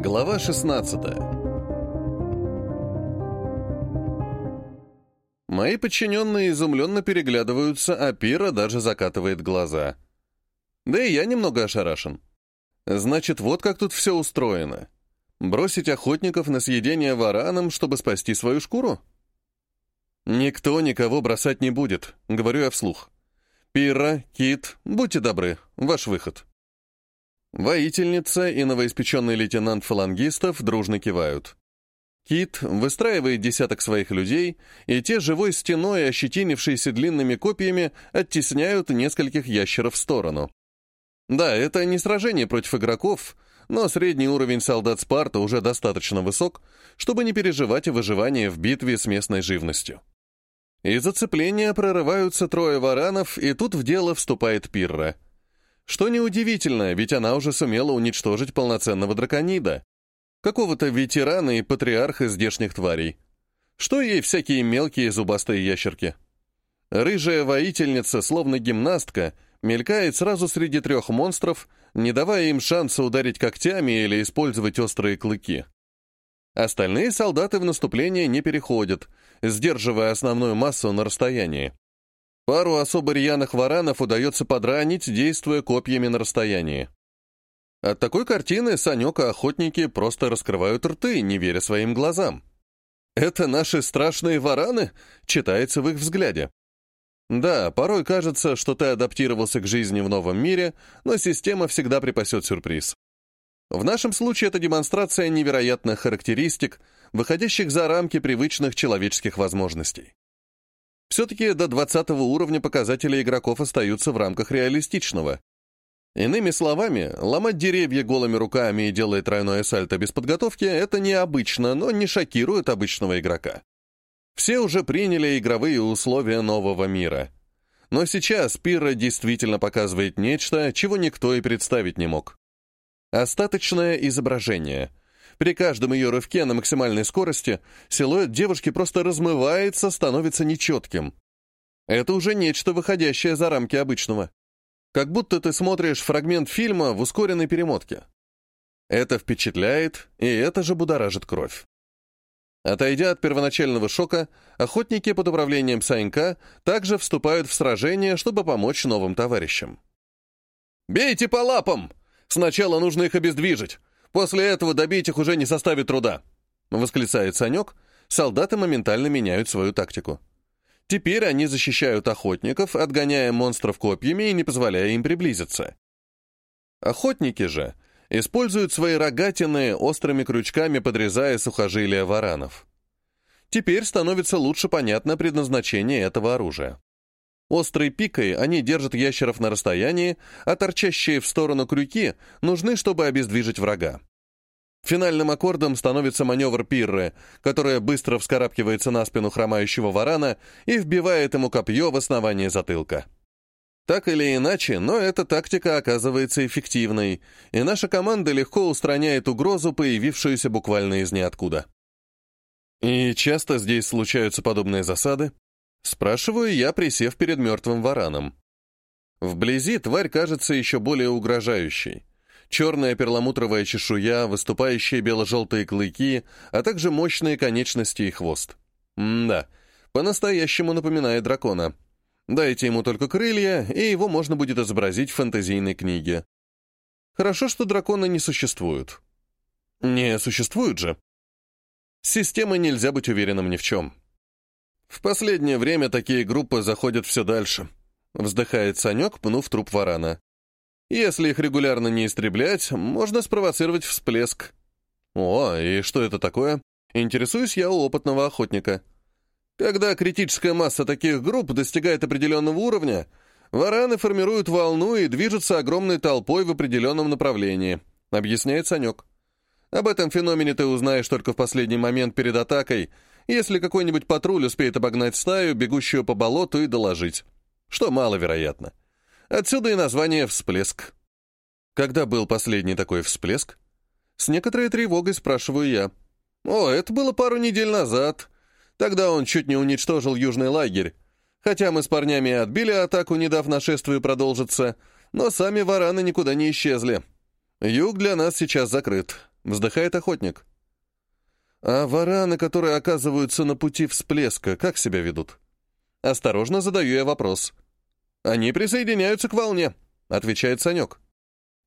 Глава 16 Мои подчиненные изумленно переглядываются, а Пира даже закатывает глаза. Да и я немного ошарашен. Значит, вот как тут все устроено. Бросить охотников на съедение вараном, чтобы спасти свою шкуру? Никто никого бросать не будет, говорю я вслух. Пира, Кит, будьте добры, ваш выход. Воительница и новоиспеченный лейтенант фалангистов дружно кивают. Кит выстраивает десяток своих людей, и те живой стеной, ощетинившиеся длинными копьями, оттесняют нескольких ящеров в сторону. Да, это не сражение против игроков, но средний уровень солдат Спарта уже достаточно высок, чтобы не переживать о выживании в битве с местной живностью. Из зацепления прорываются трое варанов, и тут в дело вступает Пирра — что неудивительно, ведь она уже сумела уничтожить полноценного драконида. Какого-то ветерана и патриарха здешних тварей. Что ей всякие мелкие зубастые ящерки? Рыжая воительница, словно гимнастка, мелькает сразу среди трех монстров, не давая им шанса ударить когтями или использовать острые клыки. Остальные солдаты в наступление не переходят, сдерживая основную массу на расстоянии. Пару особо рьяных варанов удается подранить, действуя копьями на расстоянии. От такой картины Санек и охотники просто раскрывают рты, не веря своим глазам. «Это наши страшные вараны?» — читается в их взгляде. Да, порой кажется, что ты адаптировался к жизни в новом мире, но система всегда припасет сюрприз. В нашем случае это демонстрация невероятных характеристик, выходящих за рамки привычных человеческих возможностей. Все-таки до 20 уровня показатели игроков остаются в рамках реалистичного. Иными словами, ломать деревья голыми руками и делать тройное сальто без подготовки — это необычно, но не шокирует обычного игрока. Все уже приняли игровые условия нового мира. Но сейчас Пирра действительно показывает нечто, чего никто и представить не мог. Остаточное изображение — при каждом ее рывке на максимальной скорости силуэт девушки просто размывается, становится нечетким. Это уже нечто, выходящее за рамки обычного. Как будто ты смотришь фрагмент фильма в ускоренной перемотке. Это впечатляет, и это же будоражит кровь. Отойдя от первоначального шока, охотники под управлением Санька также вступают в сражение, чтобы помочь новым товарищам. «Бейте по лапам! Сначала нужно их обездвижить, После этого добить их уже не составит труда», — восклицает Санек. Солдаты моментально меняют свою тактику. Теперь они защищают охотников, отгоняя монстров копьями и не позволяя им приблизиться. Охотники же используют свои рогатины острыми крючками, подрезая сухожилия варанов. Теперь становится лучше понятно предназначение этого оружия. Острой пикой они держат ящеров на расстоянии, а торчащие в сторону крюки нужны, чтобы обездвижить врага. Финальным аккордом становится маневр пирры, которая быстро вскарабкивается на спину хромающего варана и вбивает ему копье в основание затылка. Так или иначе, но эта тактика оказывается эффективной, и наша команда легко устраняет угрозу, появившуюся буквально из ниоткуда. И часто здесь случаются подобные засады, Спрашиваю я, присев перед мертвым вараном. Вблизи тварь кажется еще более угрожающей. Черная перламутровая чешуя, выступающие бело-желтые клыки, а также мощные конечности и хвост. М-да, по-настоящему напоминает дракона. Дайте ему только крылья, и его можно будет изобразить в фэнтезийной книге. Хорошо, что драконы не существуют. Не существуют же. С системой нельзя быть уверенным ни в чем. В последнее время такие группы заходят все дальше. Вздыхает Санек, пнув труп варана. Если их регулярно не истреблять, можно спровоцировать всплеск. О, и что это такое? Интересуюсь я у опытного охотника. Когда критическая масса таких групп достигает определенного уровня, вараны формируют волну и движутся огромной толпой в определенном направлении, объясняет Санек. Об этом феномене ты узнаешь только в последний момент перед атакой — если какой-нибудь патруль успеет обогнать стаю, бегущую по болоту, и доложить. Что маловероятно. Отсюда и название «всплеск». Когда был последний такой всплеск? С некоторой тревогой спрашиваю я. О, это было пару недель назад. Тогда он чуть не уничтожил южный лагерь. Хотя мы с парнями отбили атаку, не дав нашествию продолжиться, но сами вараны никуда не исчезли. Юг для нас сейчас закрыт. вздыхает охотник. А вараны, которые оказываются на пути всплеска, как себя ведут? Осторожно задаю я вопрос. Они присоединяются к волне, отвечает Санек.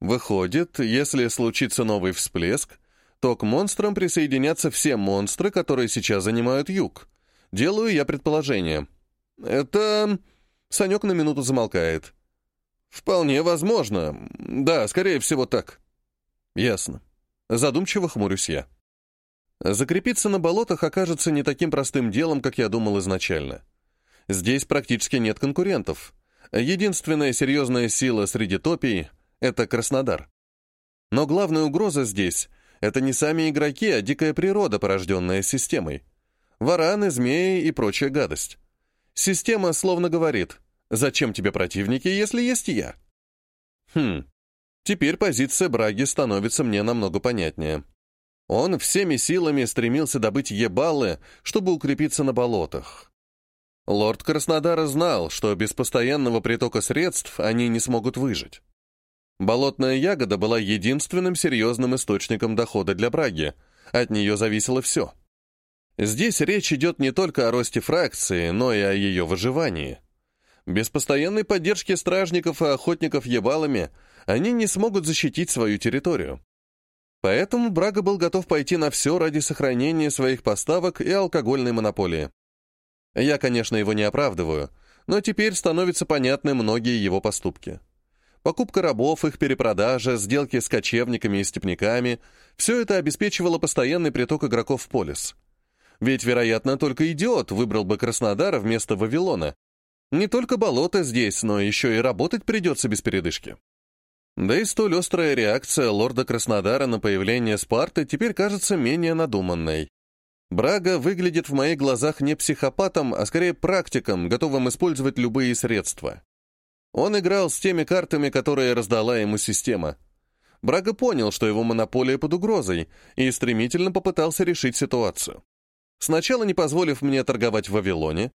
Выходит, если случится новый всплеск, то к монстрам присоединятся все монстры, которые сейчас занимают юг. Делаю я предположение. Это... Санек на минуту замолкает. Вполне возможно. Да, скорее всего так. Ясно. Задумчиво хмурюсь я. Закрепиться на болотах окажется не таким простым делом, как я думал изначально. Здесь практически нет конкурентов. Единственная серьезная сила среди топий — это Краснодар. Но главная угроза здесь — это не сами игроки, а дикая природа, порожденная системой. Вараны, змеи и прочая гадость. Система словно говорит, зачем тебе противники, если есть я? Хм, теперь позиция Браги становится мне намного понятнее. Он всеми силами стремился добыть ебалы, чтобы укрепиться на болотах. Лорд Краснодара знал, что без постоянного притока средств они не смогут выжить. Болотная ягода была единственным серьезным источником дохода для Браги, от нее зависело все. Здесь речь идет не только о росте фракции, но и о ее выживании. Без постоянной поддержки стражников и охотников ебалами они не смогут защитить свою территорию. Поэтому Брага был готов пойти на все ради сохранения своих поставок и алкогольной монополии. Я, конечно, его не оправдываю, но теперь становятся понятны многие его поступки. Покупка рабов, их перепродажа, сделки с кочевниками и степняками — все это обеспечивало постоянный приток игроков в полис. Ведь, вероятно, только идиот выбрал бы Краснодара вместо Вавилона. Не только болото здесь, но еще и работать придется без передышки. Да и столь острая реакция лорда Краснодара на появление Спарты теперь кажется менее надуманной. Брага выглядит в моих глазах не психопатом, а скорее практиком, готовым использовать любые средства. Он играл с теми картами, которые раздала ему система. Брага понял, что его монополия под угрозой, и стремительно попытался решить ситуацию. Сначала не позволив мне торговать в Вавилоне,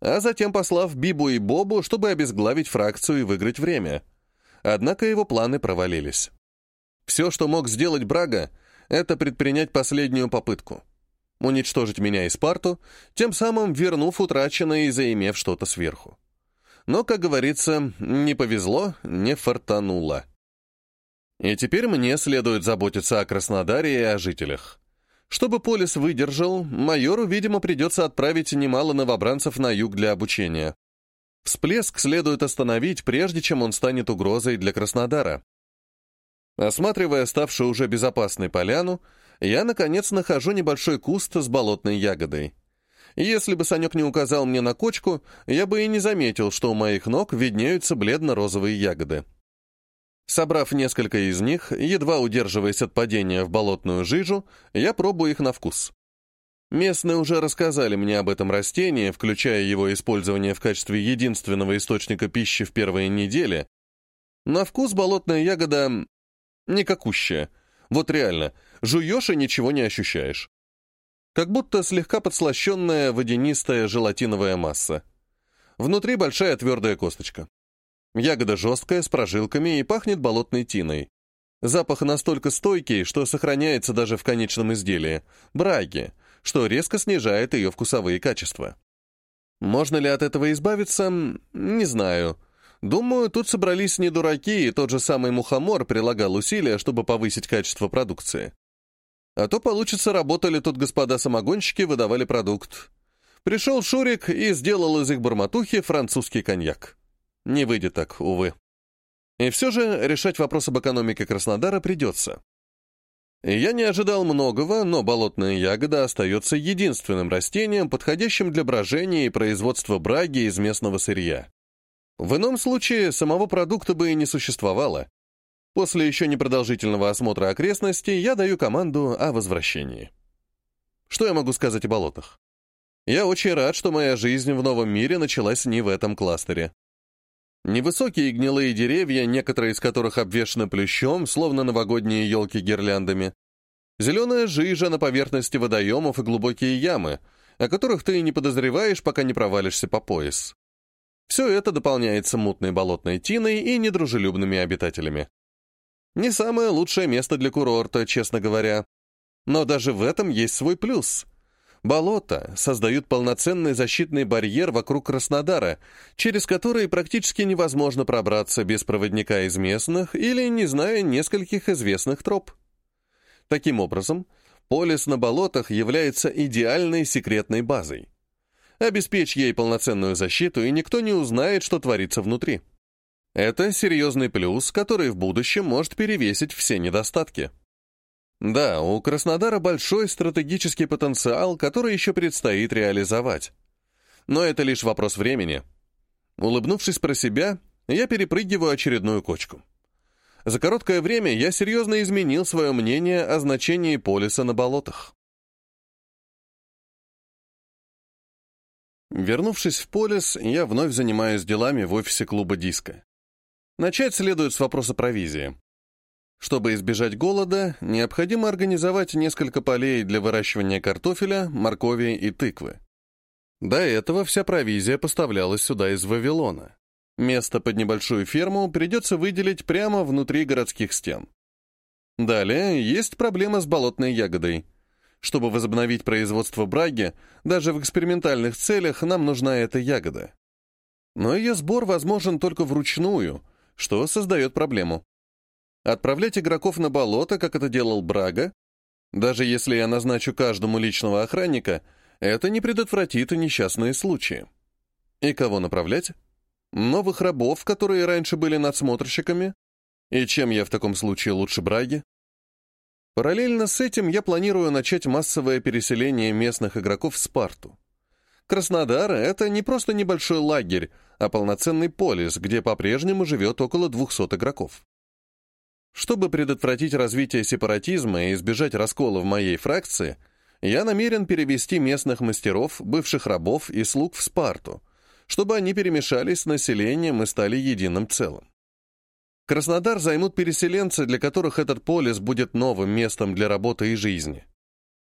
а затем послав Бибу и Бобу, чтобы обезглавить фракцию и выиграть время. Однако его планы провалились. Все, что мог сделать Брага, это предпринять последнюю попытку — уничтожить меня и Спарту, тем самым вернув утраченное и заимев что-то сверху. Но, как говорится, не повезло, не фартануло. И теперь мне следует заботиться о Краснодаре и о жителях. Чтобы полис выдержал, майору, видимо, придется отправить немало новобранцев на юг для обучения. Всплеск следует остановить, прежде чем он станет угрозой для Краснодара. Осматривая ставшую уже безопасной поляну, я, наконец, нахожу небольшой куст с болотной ягодой. Если бы Санек не указал мне на кочку, я бы и не заметил, что у моих ног виднеются бледно-розовые ягоды. Собрав несколько из них, едва удерживаясь от падения в болотную жижу, я пробую их на вкус. Местные уже рассказали мне об этом растении, включая его использование в качестве единственного источника пищи в первые недели. На вкус болотная ягода никакущая. Вот реально, Жуешь и ничего не ощущаешь. Как будто слегка подслащенная водянистая желатиновая масса. Внутри большая твердая косточка. Ягода жесткая, с прожилками и пахнет болотной тиной. Запах настолько стойкий, что сохраняется даже в конечном изделии – браги, что резко снижает ее вкусовые качества. Можно ли от этого избавиться? Не знаю. Думаю, тут собрались не дураки, и тот же самый мухомор прилагал усилия, чтобы повысить качество продукции. А то, получится, работали тут господа самогонщики, выдавали продукт. Пришел Шурик и сделал из их барматухи французский коньяк. Не выйдет так, увы. И все же решать вопрос об экономике Краснодара придется. Я не ожидал многого, но болотная ягода остается единственным растением, подходящим для брожения и производства браги из местного сырья. В ином случае самого продукта бы и не существовало, После еще непродолжительного осмотра окрестностей я даю команду о возвращении. Что я могу сказать о болотах? Я очень рад, что моя жизнь в новом мире началась не в этом кластере. Невысокие гнилые деревья, некоторые из которых обвешаны плющом, словно новогодние елки гирляндами. Зеленая жижа на поверхности водоемов и глубокие ямы, о которых ты и не подозреваешь, пока не провалишься по пояс. Все это дополняется мутной болотной тиной и недружелюбными обитателями. Не самое лучшее место для курорта, честно говоря. Но даже в этом есть свой плюс. Болота создают полноценный защитный барьер вокруг Краснодара, через который практически невозможно пробраться без проводника из местных или не зная нескольких известных троп. Таким образом, полис на болотах является идеальной секретной базой. Обеспечь ей полноценную защиту, и никто не узнает, что творится внутри. Это серьезный плюс, который в будущем может перевесить все недостатки. Да, у Краснодара большой стратегический потенциал, который еще предстоит реализовать. Но это лишь вопрос времени. Улыбнувшись про себя, я перепрыгиваю очередную кочку. За короткое время я серьезно изменил свое мнение о значении полиса на болотах. Вернувшись в полис, я вновь занимаюсь делами в офисе клуба «Диско». Начать следует с вопроса провизии. Чтобы избежать голода, необходимо организовать несколько полей для выращивания картофеля, моркови и тыквы. До этого вся провизия поставлялась сюда из Вавилона. Место под небольшую ферму придется выделить прямо внутри городских стен. Далее есть проблема с болотной ягодой. Чтобы возобновить производство браги, даже в экспериментальных целях нам нужна эта ягода. Но ее сбор возможен только вручную, что создает проблему. Отправлять игроков на болото, как это делал Брага, даже если я назначу каждому личного охранника, это не предотвратит несчастные случаи. И кого направлять? Новых рабов, которые раньше были надсмотрщиками? И чем я в таком случае лучше Браги? Параллельно с этим я планирую начать массовое переселение местных игроков в Спарту. Краснодар — это не просто небольшой лагерь, а полноценный полис, где по-прежнему живет около 200 игроков. Чтобы предотвратить развитие сепаратизма и избежать раскола в моей фракции, я намерен перевести местных мастеров, бывших рабов и слуг в Спарту — чтобы они перемешались с населением и стали единым целым. Краснодар займут переселенцы, для которых этот полис будет новым местом для работы и жизни.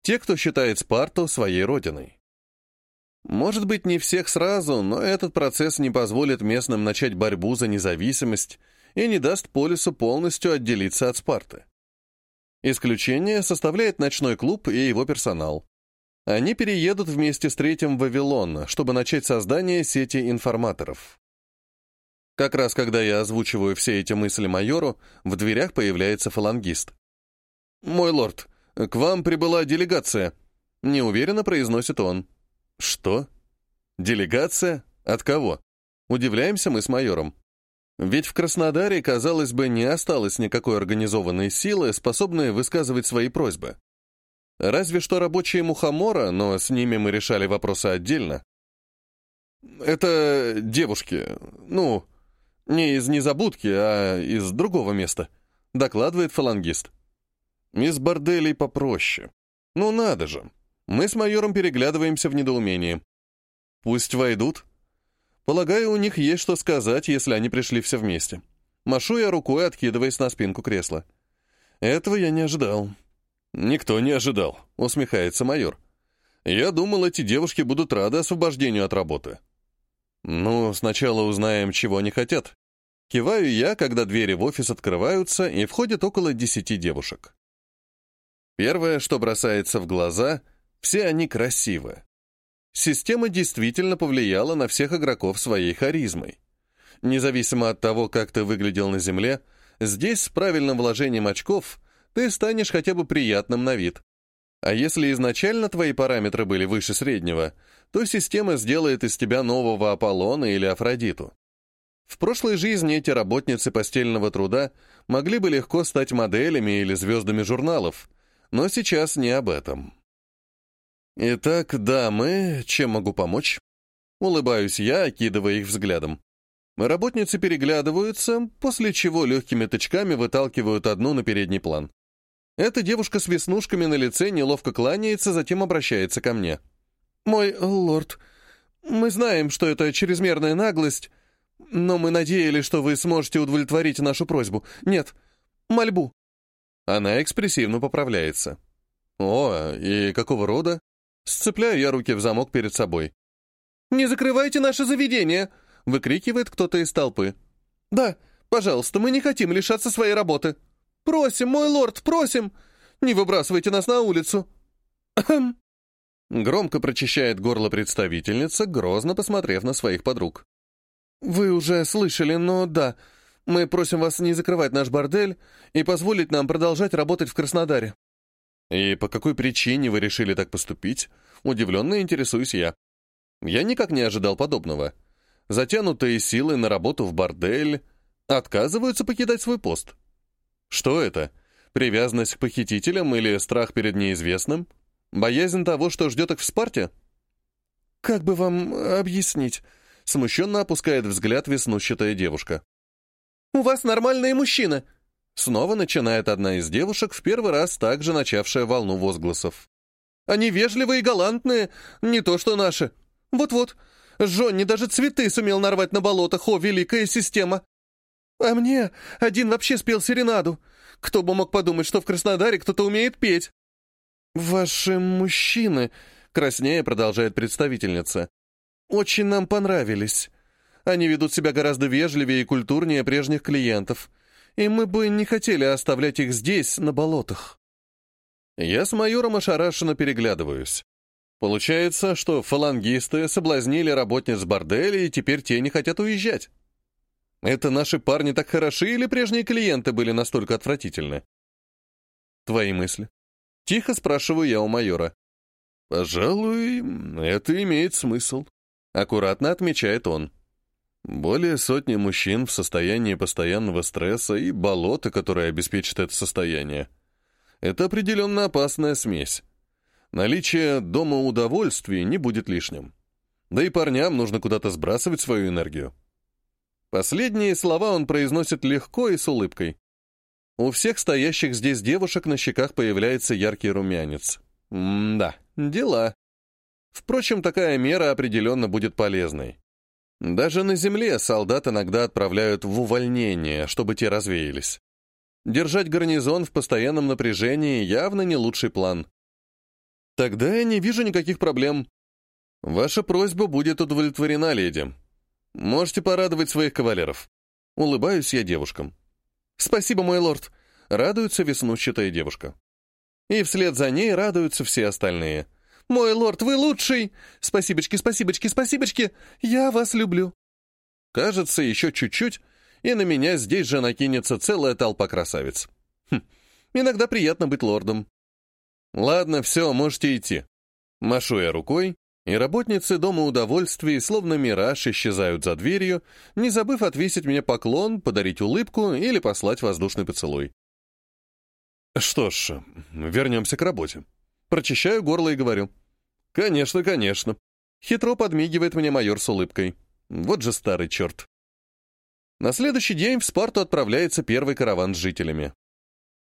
Те, кто считает Спарту своей родиной. Может быть, не всех сразу, но этот процесс не позволит местным начать борьбу за независимость и не даст полису полностью отделиться от Спарты. Исключение составляет ночной клуб и его персонал. Они переедут вместе с третьим в Вавилон, чтобы начать создание сети информаторов. Как раз когда я озвучиваю все эти мысли майору, в дверях появляется фалангист. «Мой лорд, к вам прибыла делегация», — неуверенно произносит он. «Что? Делегация? От кого?» Удивляемся мы с майором. Ведь в Краснодаре, казалось бы, не осталось никакой организованной силы, способной высказывать свои просьбы. Разве что рабочие мухомора, но с ними мы решали вопросы отдельно. Это девушки, ну, не из незабудки, а из другого места, докладывает фалангист. Из борделей попроще. Ну надо же. Мы с майором переглядываемся в недоумении. Пусть войдут. Полагаю, у них есть что сказать, если они пришли все вместе. Машу я рукой, откидываясь на спинку кресла. Этого я не ожидал. «Никто не ожидал», — усмехается майор. «Я думал, эти девушки будут рады освобождению от работы». «Ну, сначала узнаем, чего они хотят». Киваю я, когда двери в офис открываются, и входит около десяти девушек. Первое, что бросается в глаза, все они красивы. Система действительно повлияла на всех игроков своей харизмой. Независимо от того, как ты выглядел на Земле, здесь с правильным вложением очков ты станешь хотя бы приятным на вид. А если изначально твои параметры были выше среднего, то система сделает из тебя нового Аполлона или Афродиту. В прошлой жизни эти работницы постельного труда могли бы легко стать моделями или звездами журналов, но сейчас не об этом. Итак, дамы, чем могу помочь? Улыбаюсь я, окидывая их взглядом. Работницы переглядываются, после чего легкими тычками выталкивают одну на передний план. Эта девушка с веснушками на лице неловко кланяется, затем обращается ко мне. «Мой лорд, мы знаем, что это чрезмерная наглость, но мы надеялись, что вы сможете удовлетворить нашу просьбу. Нет, мольбу». Она экспрессивно поправляется. «О, и какого рода?» Сцепляю я руки в замок перед собой. «Не закрывайте наше заведение!» — выкрикивает кто-то из толпы. «Да, пожалуйста, мы не хотим лишаться своей работы». Просим, мой лорд, просим! Не выбрасывайте нас на улицу!» Громко прочищает горло представительница, грозно посмотрев на своих подруг. «Вы уже слышали, но да, мы просим вас не закрывать наш бордель и позволить нам продолжать работать в Краснодаре». «И по какой причине вы решили так поступить?» Удивленно интересуюсь я. Я никак не ожидал подобного. Затянутые силы на работу в бордель отказываются покидать свой пост. Что это? Привязанность к похитителям или страх перед неизвестным? Боязнь того, что ждет их в Спарте? «Как бы вам объяснить?» Смущенно опускает взгляд веснущатая девушка. «У вас нормальные мужчины!» Снова начинает одна из девушек, в первый раз также начавшая волну возгласов. «Они вежливые и галантные, не то что наши. Вот-вот, Жонни даже цветы сумел нарвать на болотах, о, великая система! А мне один вообще спел серенаду. Кто бы мог подумать, что в Краснодаре кто-то умеет петь?» «Ваши мужчины», — краснее продолжает представительница, очень нам понравились. Они ведут себя гораздо вежливее и культурнее прежних клиентов, и мы бы не хотели оставлять их здесь, на болотах. Я с майором ошарашенно переглядываюсь. Получается, что фалангисты соблазнили работниц борделя, и теперь те не хотят уезжать. Это наши парни так хороши, или прежние клиенты были настолько отвратительны? Твои мысли? Тихо спрашиваю я у майора. Пожалуй, это имеет смысл. Аккуратно отмечает он. Более сотни мужчин в состоянии постоянного стресса и болото, которое обеспечит это состояние. Это определенно опасная смесь. Наличие дома удовольствий не будет лишним. Да и парням нужно куда-то сбрасывать свою энергию. Последние слова он произносит легко и с улыбкой. У всех стоящих здесь девушек на щеках появляется яркий румянец. М-да, дела. Впрочем, такая мера определенно будет полезной. Даже на земле солдат иногда отправляют в увольнение, чтобы те развеялись. Держать гарнизон в постоянном напряжении явно не лучший план. Тогда я не вижу никаких проблем. Ваша просьба будет удовлетворена, леди. Можете порадовать своих кавалеров. Улыбаюсь я девушкам. Спасибо, мой лорд. Радуется веснущатая девушка. И вслед за ней радуются все остальные — «Мой лорд, вы лучший! Спасибочки, спасибочки, спасибочки! Я вас люблю!» Кажется, еще чуть-чуть, и на меня здесь же накинется целая толпа красавиц. Хм, иногда приятно быть лордом. Ладно, все, можете идти. Машу я рукой, и работницы Дома удовольствий, словно мираж, исчезают за дверью, не забыв отвесить мне поклон, подарить улыбку или послать воздушный поцелуй. Что ж, вернемся к работе. Прочищаю горло и говорю. «Конечно, конечно». Хитро подмигивает мне майор с улыбкой. Вот же старый черт. На следующий день в Спарту отправляется первый караван с жителями.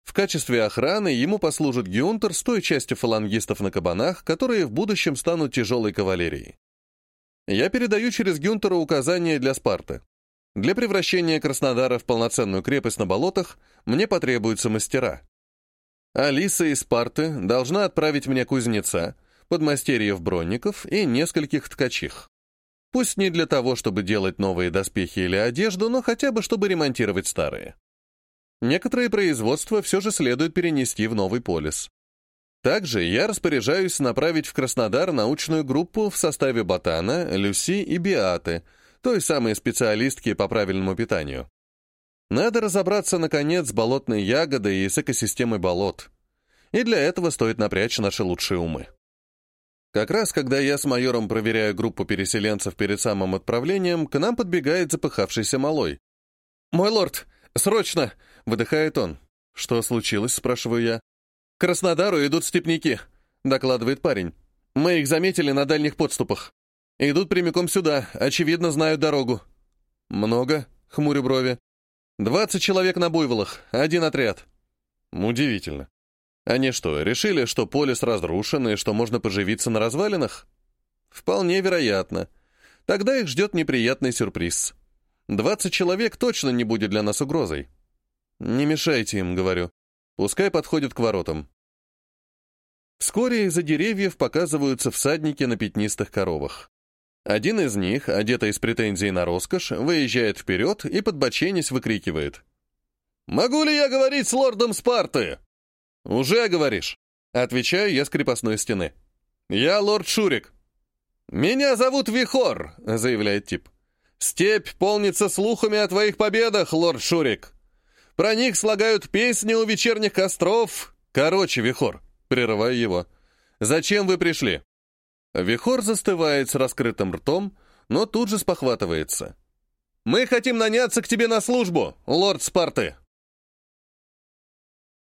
В качестве охраны ему послужит Гюнтер с той частью фалангистов на кабанах, которые в будущем станут тяжелой кавалерией. Я передаю через Гюнтера указания для Спарты. Для превращения Краснодара в полноценную крепость на болотах мне потребуются мастера. Алиса из Спарты должна отправить мне кузнеца, подмастерьев-бронников и нескольких ткачих. Пусть не для того, чтобы делать новые доспехи или одежду, но хотя бы чтобы ремонтировать старые. Некоторые производства все же следует перенести в новый полис. Также я распоряжаюсь направить в Краснодар научную группу в составе Ботана, Люси и Биаты, той самой специалистки по правильному питанию. Надо разобраться, наконец, с болотной ягодой и с экосистемой болот. И для этого стоит напрячь наши лучшие умы. Как раз, когда я с майором проверяю группу переселенцев перед самым отправлением, к нам подбегает запыхавшийся малой. «Мой лорд, срочно!» — выдыхает он. «Что случилось?» — спрашиваю я. «К Краснодару идут степняки», — докладывает парень. «Мы их заметили на дальних подступах. Идут прямиком сюда, очевидно, знают дорогу». «Много?» — хмурю брови. «Двадцать человек на буйволах, один отряд». «Удивительно. Они что, решили, что полис разрушен и что можно поживиться на развалинах? Вполне вероятно. Тогда их ждет неприятный сюрприз. Двадцать человек точно не будет для нас угрозой. Не мешайте им, говорю. Пускай подходят к воротам. Вскоре из-за деревьев показываются всадники на пятнистых коровах. Один из них, одетый с претензией на роскошь, выезжает вперед и, подбоченясь, выкрикивает. «Могу ли я говорить с лордом Спарты?» «Уже говоришь», — отвечаю я с крепостной стены. «Я лорд Шурик». «Меня зовут Вихор», — заявляет тип. «Степь полнится слухами о твоих победах, лорд Шурик. Про них слагают песни у вечерних костров. Короче, Вихор, прерываю его. Зачем вы пришли?» Вихор застывает с раскрытым ртом, но тут же спохватывается. «Мы хотим наняться к тебе на службу, лорд Спарты!»